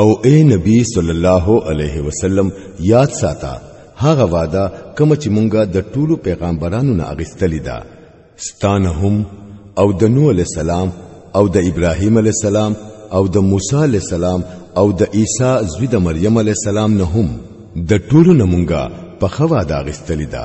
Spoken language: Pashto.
او اے نبی صلی الله علیه وسلم یاد ساته هغه وعده کوم چې مونږه د ټولو پیغمبرانو نه اغستلی دا ستانه هم او د نوح علی السلام او د ابراهیم علی السلام او د موسی علی السلام او د عیسی زوی د مریم علی السلام نه هم د ټولو نه مونږه په خوا دا غستلی دا